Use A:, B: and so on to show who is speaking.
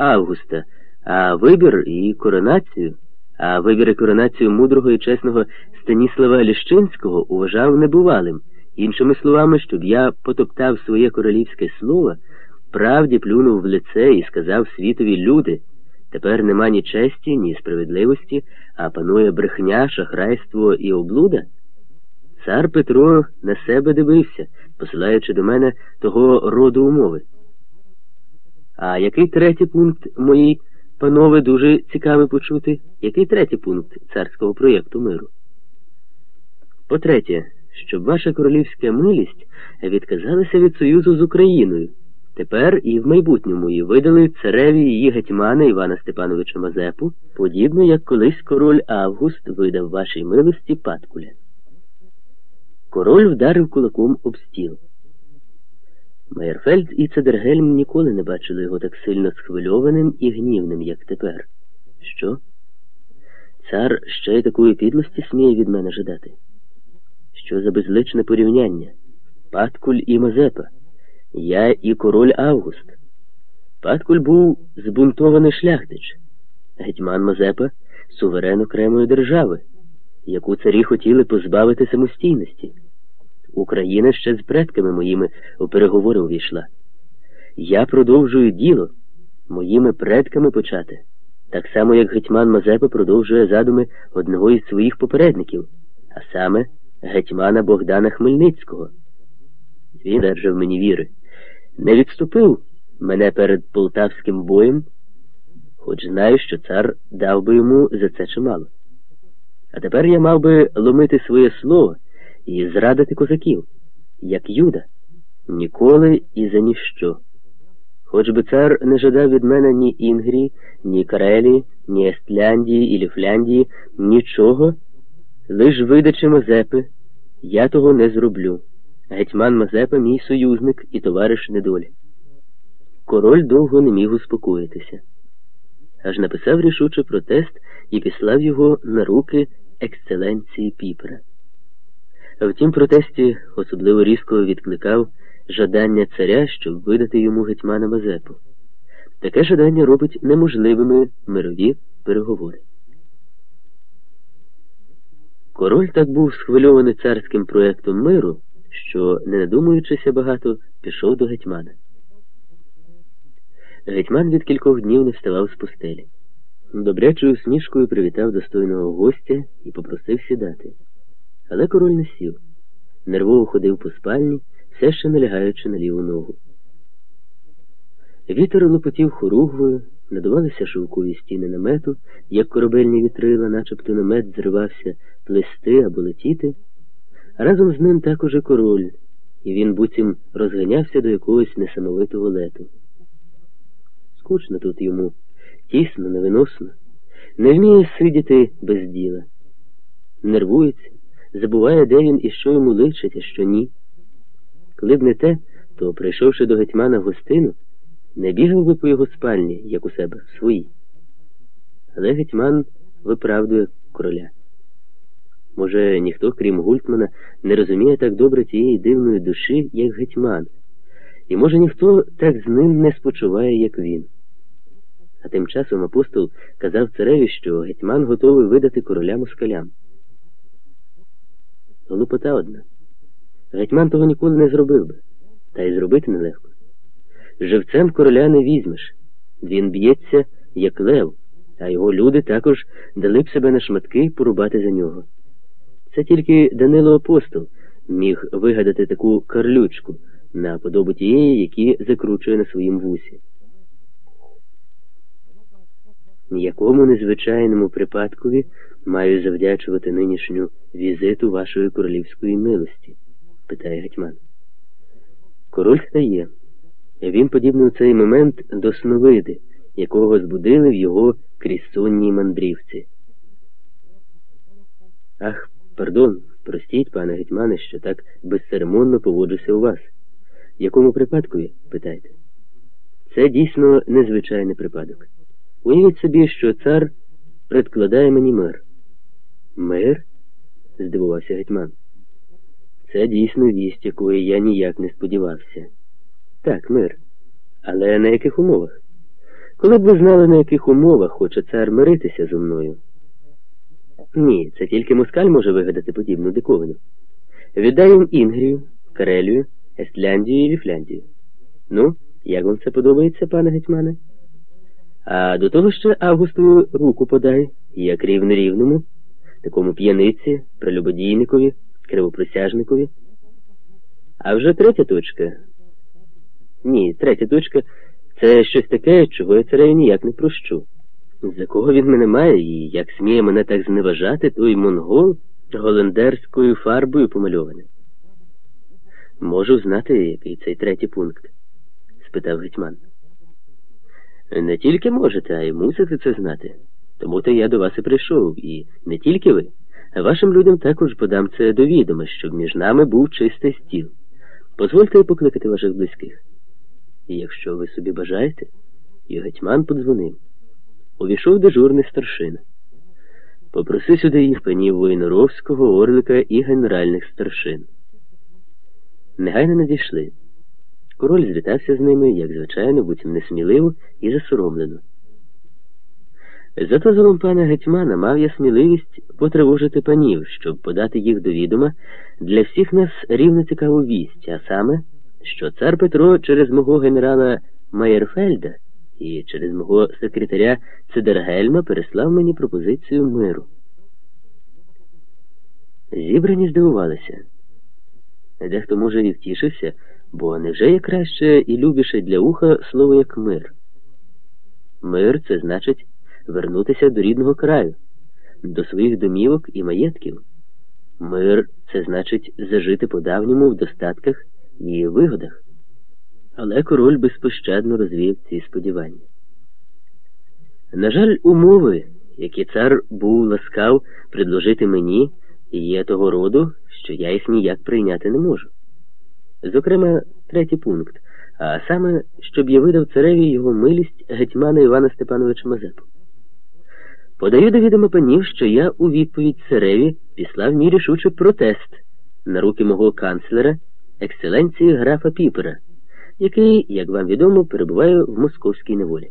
A: Августа, а вибір і коронацію, а вибір і коронацію мудрого і чесного Станіслава Ліщинського уважав небувалим. Іншими словами, щоб я потоптав своє королівське слово, правді плюнув в лице і сказав світові люди. Тепер нема ні честі, ні справедливості, а панує брехня, шахрайство і облуда. Цар Петро на себе дивився, посилаючи до мене того роду умови. А який третій пункт моїй, панове, дуже цікавий почути? Який третій пункт царського проєкту миру? По-третє, щоб ваша королівська милість відказалася від союзу з Україною. Тепер і в майбутньому її видали цареві її гетьмана Івана Степановича Мазепу, подібно як колись король Август видав вашій милості Паткуля. Король вдарив кулаком об стіл. Майерфельд і Цедергельм ніколи не бачили його так сильно схвильованим і гнівним, як тепер. Що? Цар ще й такої підлості сміє від мене жадати? Що за безличне порівняння? Паткуль і Мазепа. Я і король Август. Паткуль був збунтований шляхтич, гетьман Мазепа суверен окремої держави, яку царі хотіли позбавити самостійності. Україна ще з предками моїми у переговори увійшла. Я продовжую діло моїми предками почати, так само, як гетьман Мазепа продовжує задуми одного із своїх попередників, а саме гетьмана Богдана Хмельницького. Він держав мені віри не відступив мене перед полтавським боєм, хоч знаю, що цар дав би йому за це чимало. А тепер я мав би ломити своє слово і зрадити козаків, як Юда, ніколи і за ніщо. Хоч би цар не жадав від мене ні Інгрії, ні Карелії, ні Естляндії і Ліфляндії, нічого, лиш видачи Мазепи, я того не зроблю. Гетьман Мазепа мій союзник і товариш недолі. Король довго не міг успокоїтися, аж написав рішуче протест і післав його на руки ексцеленції Піпера. В тім протесті особливо різко відкликав жадання царя, щоб видати йому гетьмана Мазепу. Таке жадання робить неможливими мирові переговори. Король так був схвильований царським проєктом миру що, не надумуючися багато, пішов до гетьмана. Гетьман від кількох днів не вставав з постелі. Добрячою усмішкою привітав достойного гостя і попросив сідати. Але король не сів. Нервово ходив по спальні, все ще налягаючи на ліву ногу. Вітер лопотів хоругвою, надувалися шовкові стіни намету, як корабельні вітрила, начебто намет зривався плести або летіти. Разом з ним також і король, і він буцім розганявся до якогось несамовитого лету. Скучно тут йому, тісно, невиносно, не вміє сидіти без діла. Нервується, забуває, де він і що йому личить, а що ні. Коли б не те, то, прийшовши до гетьмана в гостину, не бігав би по його спальні, як у себе, в своїй. Але гетьман виправдує короля. Може, ніхто, крім Гультмана, не розуміє так добре цієї дивної душі, як гетьман, і може ніхто так з ним не спочуває, як він. А тим часом апостол казав цареві, що гетьман готовий видати короля москалям. Глупота одна. Гетьман того ніколи не зробив би, та й зробити нелегко. Живцем короля не візьмеш. Він б'ється, як лев, а його люди також дали б себе на шматки порубати за нього. Це тільки Данило Апостол міг вигадати таку карлючку на подобу тієї, які закручує на своїм вусі. Якому незвичайному припадкові маю завдячувати нинішню візиту вашої королівської милості? питає гетьман. Король стає. Він подібний у цей момент до сновиди, якого збудили в його крізь мандрівці. Ах, Пардон, простіть, пане гетьмане, що так безцеремонно поводжуся у вас. Якому припадкові? питайте. Це дійсно незвичайний припадок. Уявіть собі, що цар предкладає мені мир. Мир? здивувався гетьман. Це дійсно вість, якої я ніяк не сподівався. Так, мир. Але на яких умовах? Коли б ви знали, на яких умовах хоче цар миритися зо мною. Ні, це тільки москаль може вигадати подібну диковину. Віддай їм Інгрію, Карелію, Естляндію і Віфляндію. Ну, як вам це подобається, пане гетьмане? А до того ще Августові руку подай, як рівно рівному, такому п'яниці, прелюбодійникові, кривопросяжникові. А вже третя точка. Ні, третя точка це щось таке, чого я цареві ніяк не прощу. За кого він мене має і як сміє мене так зневажати, той монгол голендерською фарбою помальований. Можу знати, який цей третій пункт? спитав гетьман. Не тільки можете, а й мусите це знати. Тому то я до вас і прийшов, і не тільки ви, вашим людям також подам це до відома, щоб між нами був чистий стіл. Позвольте покликати ваших близьких. І якщо ви собі бажаєте, і гетьман подзвонив. Увійшов дежурний старшина. Попроси сюди їх панів Воїноровського, Орлика і генеральних старшин. Негайно надійшли. Король звітався з ними, як звичайно, буцім несміливо і засоромлено. За дозволом пана гетьмана мав я сміливість потривожити панів, щоб подати їх до відома для всіх нас рівно цікаву вість, а саме, що цар Петро через мого генерала Майерфельда і через мого секретаря Цедергельма переслав мені пропозицію миру. Зібрані здивувалися. Дехто, може, і втішився, бо невже є краще і любіше для уха слово як мир? Мир це значить вернутися до рідного краю, до своїх домівок і маєтків. Мир це значить зажити по-давньому в достатках і вигодах. Але король безпощадно розвів ці сподівання. На жаль, умови, які цар був ласкав предложити мені, є того роду, що я їх ніяк прийняти не можу. Зокрема, третій пункт, а саме, щоб я видав цареві його милість гетьмана Івана Степановича Мазепу. Подаю до відома панів, що я у відповідь цареві післав мій рішучий протест на руки мого канцлера, екселенції графа Піпера, який, як вам відомо, перебуває в московській неволі.